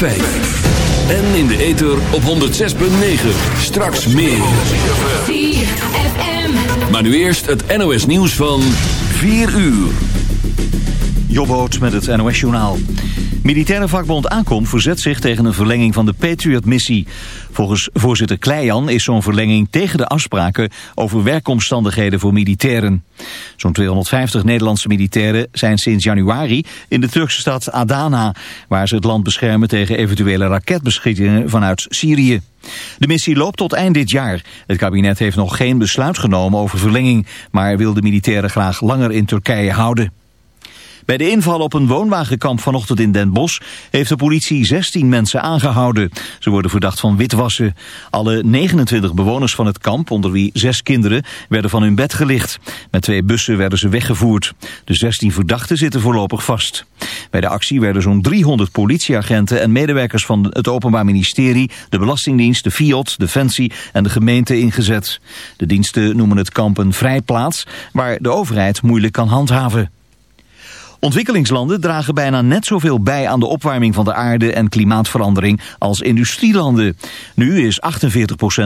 En in de ether op 106.9. Straks meer. Maar nu eerst het NOS nieuws van 4 uur. Jobboot met het NOS-journaal. Militaire vakbond Aankom verzet zich tegen een verlenging van de Patriot-missie. Volgens voorzitter Kleijan is zo'n verlenging tegen de afspraken over werkomstandigheden voor militairen. Zo'n 250 Nederlandse militairen zijn sinds januari in de Turkse stad Adana, waar ze het land beschermen tegen eventuele raketbeschietingen vanuit Syrië. De missie loopt tot eind dit jaar. Het kabinet heeft nog geen besluit genomen over verlenging, maar wil de militairen graag langer in Turkije houden. Bij de inval op een woonwagenkamp vanochtend in Den Bosch heeft de politie 16 mensen aangehouden. Ze worden verdacht van witwassen. Alle 29 bewoners van het kamp, onder wie zes kinderen, werden van hun bed gelicht. Met twee bussen werden ze weggevoerd. De 16 verdachten zitten voorlopig vast. Bij de actie werden zo'n 300 politieagenten en medewerkers van het Openbaar Ministerie, de Belastingdienst, de FIOD, Defensie en de gemeente ingezet. De diensten noemen het kamp een vrijplaats waar de overheid moeilijk kan handhaven. Ontwikkelingslanden dragen bijna net zoveel bij aan de opwarming van de aarde en klimaatverandering als industrielanden. Nu is 48%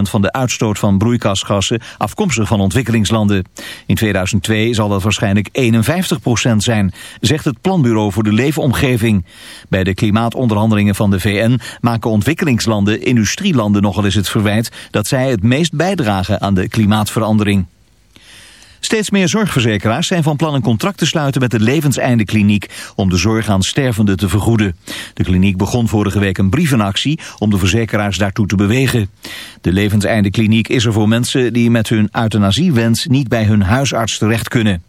van de uitstoot van broeikasgassen afkomstig van ontwikkelingslanden. In 2002 zal dat waarschijnlijk 51% zijn, zegt het Planbureau voor de Leefomgeving. Bij de klimaatonderhandelingen van de VN maken ontwikkelingslanden industrielanden nogal eens het verwijt dat zij het meest bijdragen aan de klimaatverandering. Steeds meer zorgverzekeraars zijn van plan een contract te sluiten met de Levenseindekliniek om de zorg aan stervenden te vergoeden. De kliniek begon vorige week een brievenactie om de verzekeraars daartoe te bewegen. De Levenseindekliniek is er voor mensen die met hun euthanasiewens niet bij hun huisarts terecht kunnen.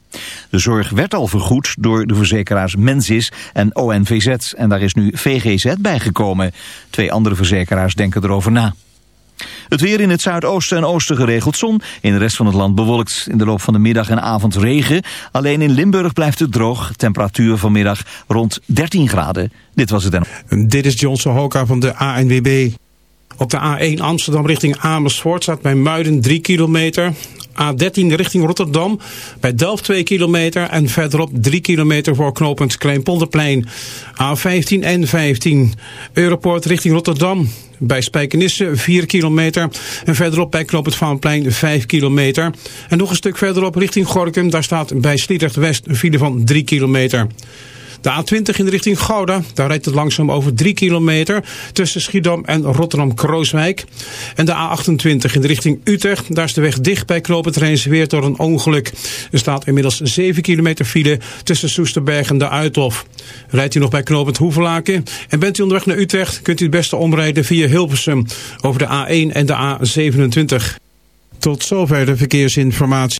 De zorg werd al vergoed door de verzekeraars Mensis en ONVZ en daar is nu VGZ bijgekomen. Twee andere verzekeraars denken erover na. Het weer in het zuidoosten en oosten geregeld zon. In de rest van het land bewolkt. In de loop van de middag en avond regen. Alleen in Limburg blijft het droog. Temperatuur vanmiddag rond 13 graden. Dit was het. Dit is Johnson Hoka van de ANWB. Op de A1 Amsterdam richting Amersfoort staat bij Muiden 3 kilometer. A13 richting Rotterdam bij Delft 2 kilometer en verderop 3 kilometer voor knooppunt Kleinpolderplein. A15 en 15 Europoort richting Rotterdam bij Spijkenisse 4 kilometer en verderop bij knooppunt Vaanplein 5 kilometer. En nog een stuk verderop richting Gorkum, daar staat bij Sliedrecht West een file van 3 kilometer. De A20 in de richting Gouda, daar rijdt het langzaam over 3 kilometer tussen Schiedam en Rotterdam-Krooswijk. En de A28 in de richting Utrecht, daar is de weg dicht bij knooppunt Rijnsweer door een ongeluk. Er staat inmiddels 7 kilometer file tussen Soesterberg en de Uithof. Rijdt u nog bij knooppunt Hoevelaken en bent u onderweg naar Utrecht, kunt u het beste omrijden via Hilversum over de A1 en de A27. Tot zover de verkeersinformatie.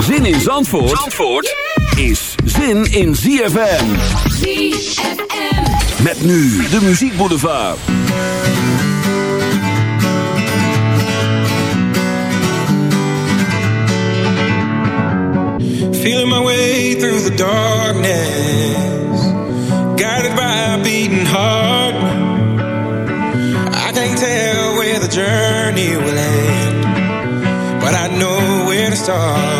Zin in Zandvoort, Zandvoort is zin in ZFM. ZFM. Met nu de muziekboulevard. Feeling my way through the darkness, guided by a beating heart. I can't tell where the journey will end, but I know where to start.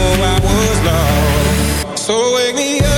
I was lost. So wake me up.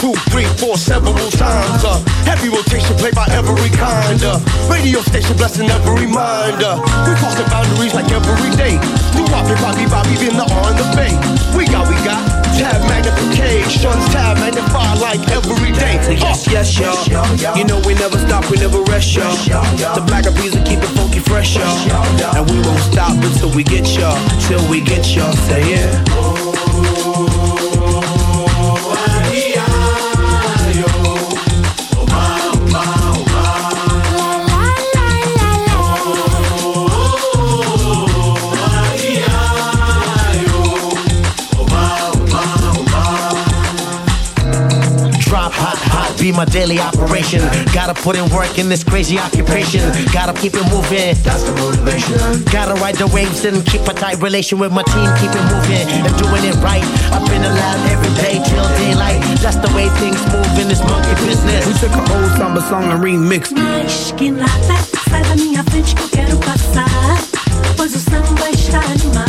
Two, three, four, several times. Uh, heavy rotation played by every kind. Uh, radio station blessing every mind. Uh, we crossing boundaries like every day. We Bobby, Bobby, Bobby, been the on the bay. We got, we got tab magnification, tab magnify like every day. So yes, yes, y'all. You know we never stop, we never rest, y'all. The black of and keep it funky fresh, y'all. And we won't stop until we get y'all, till we get y'all. Say yeah. My daily operation. Gotta put in work in this crazy occupation. Gotta keep it moving. That's the motivation. Gotta ride the waves and keep a tight relation with my team. Keep it moving and doing it right. I've been lab every day till daylight. That's the way things move in this monkey business. We took an old samba song and remixed it. Mas que nada, sai da minha frente que eu quero passar. Pois o samba está animado.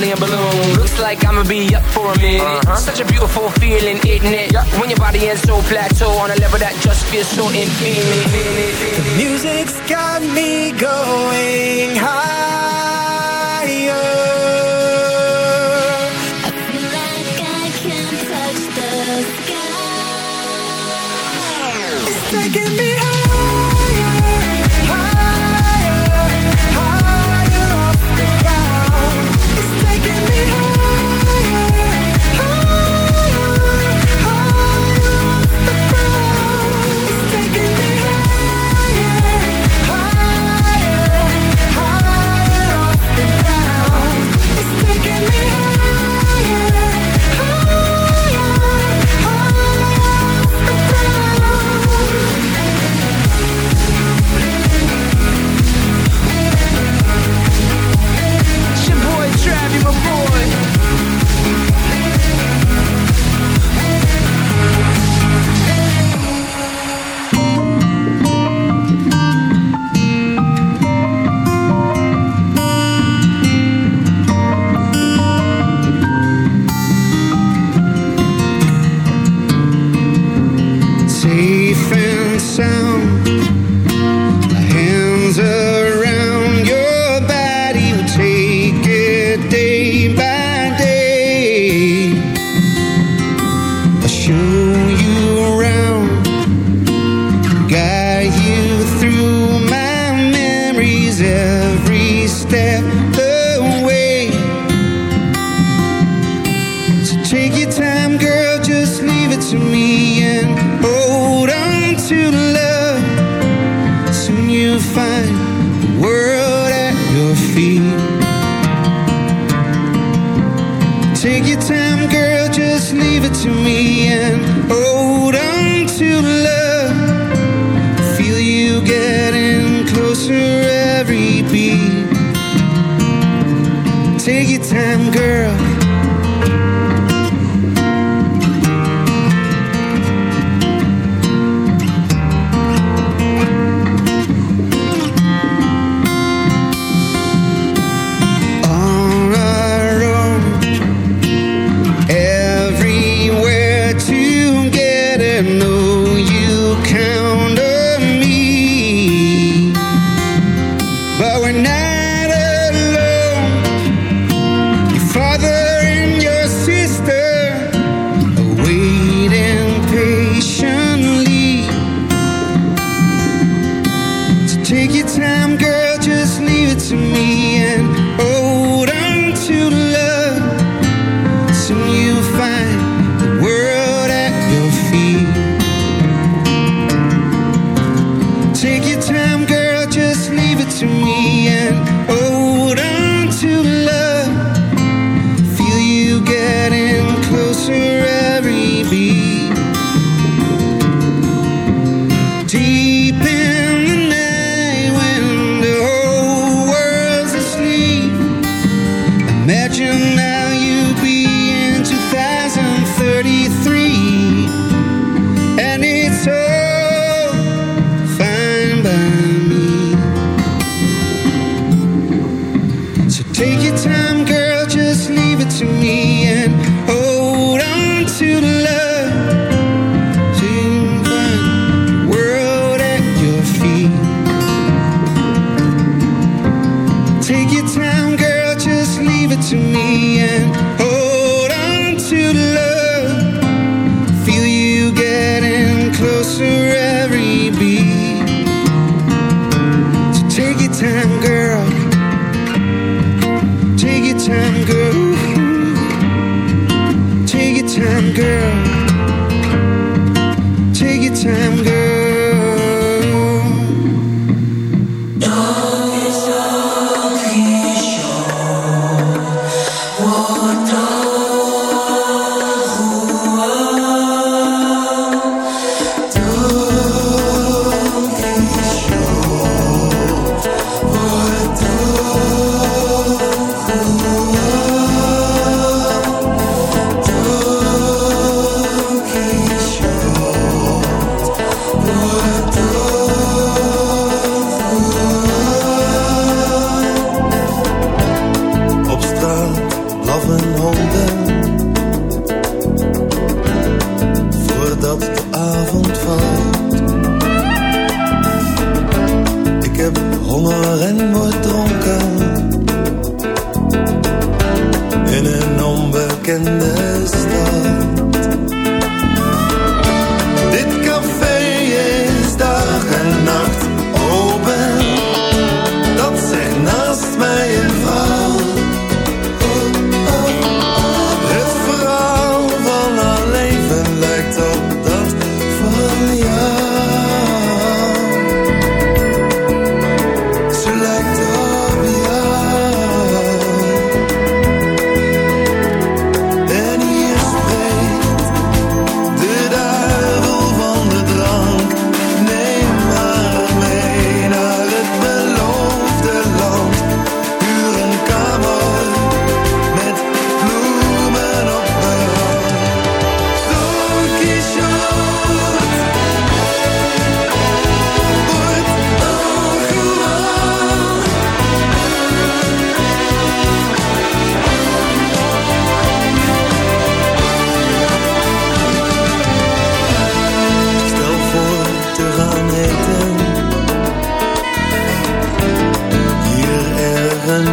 million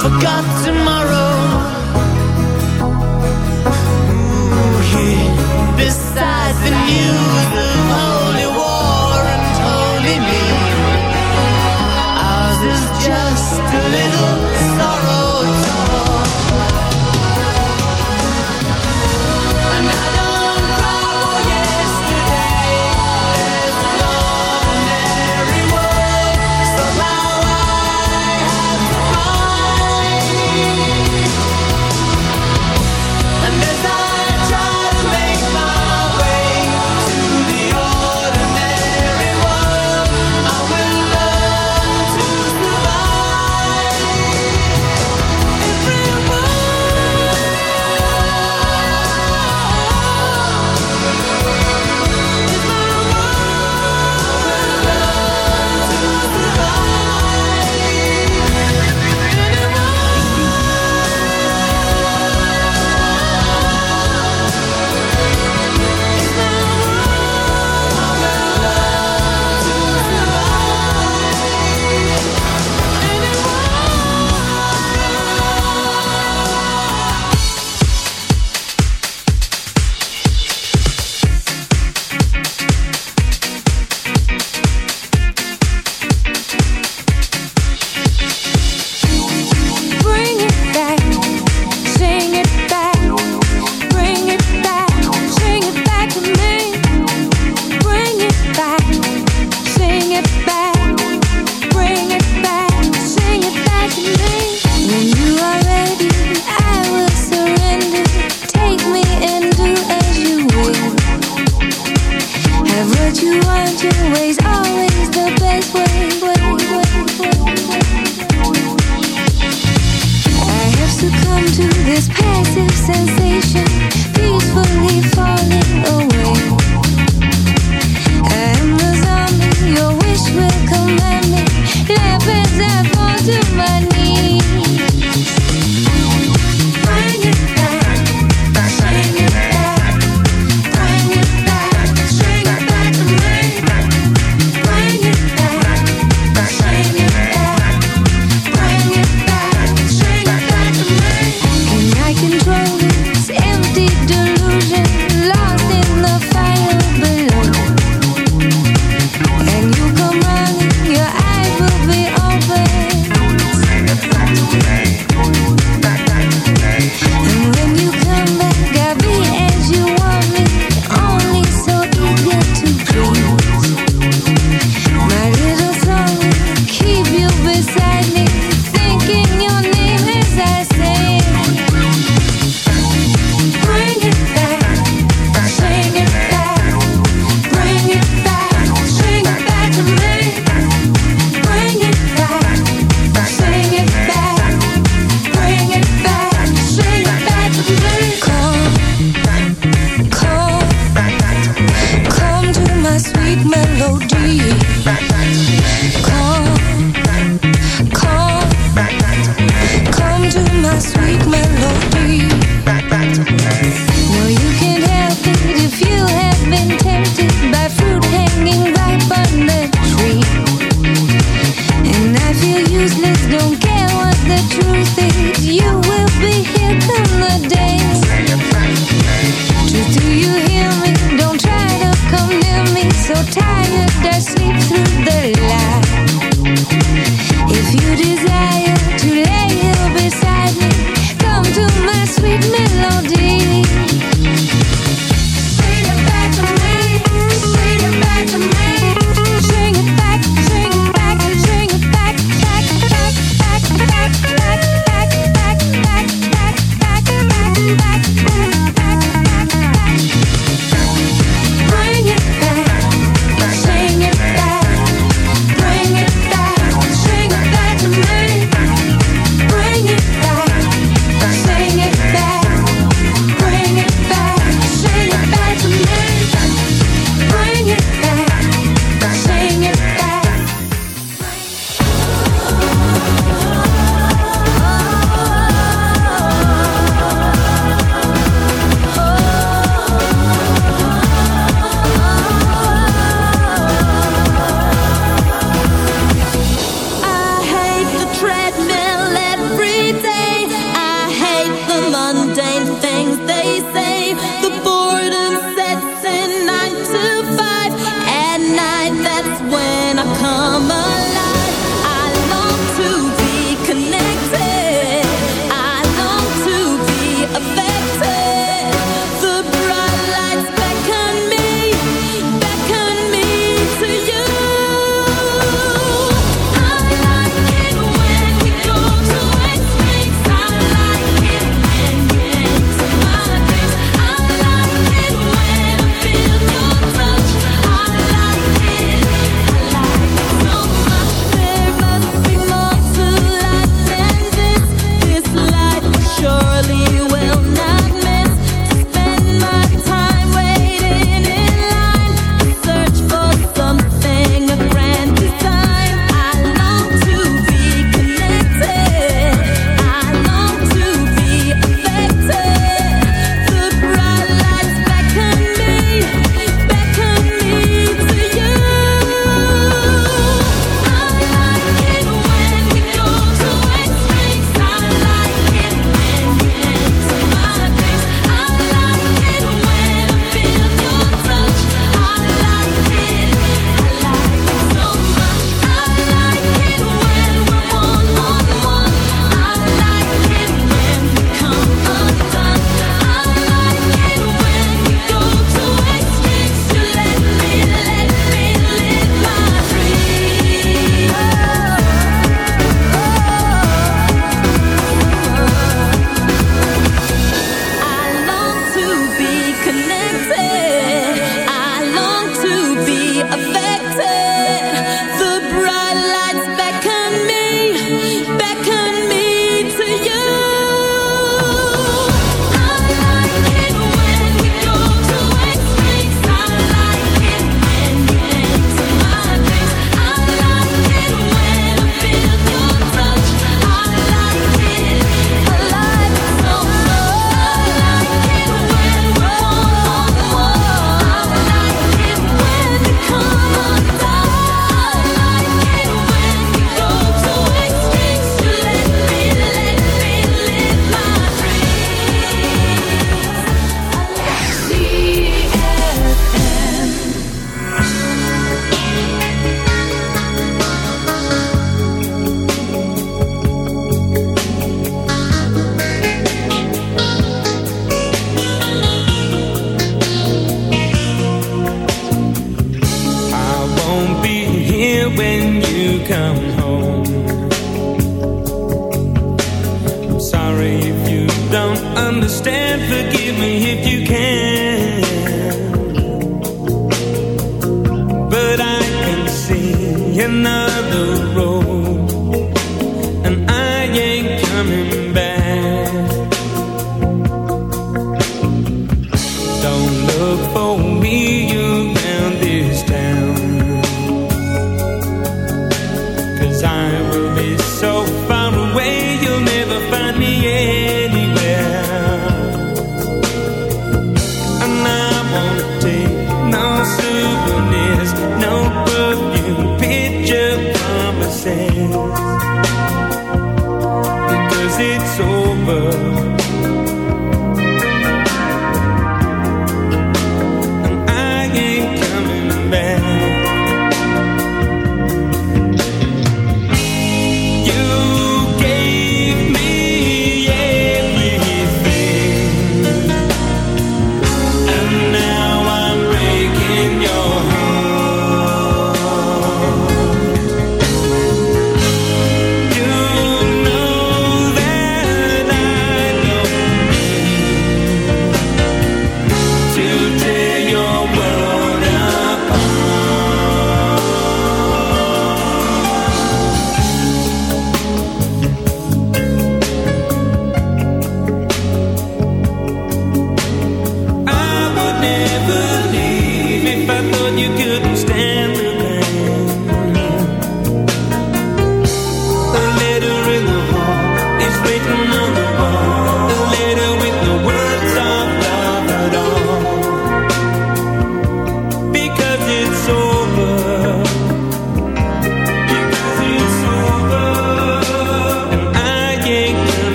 forgotten my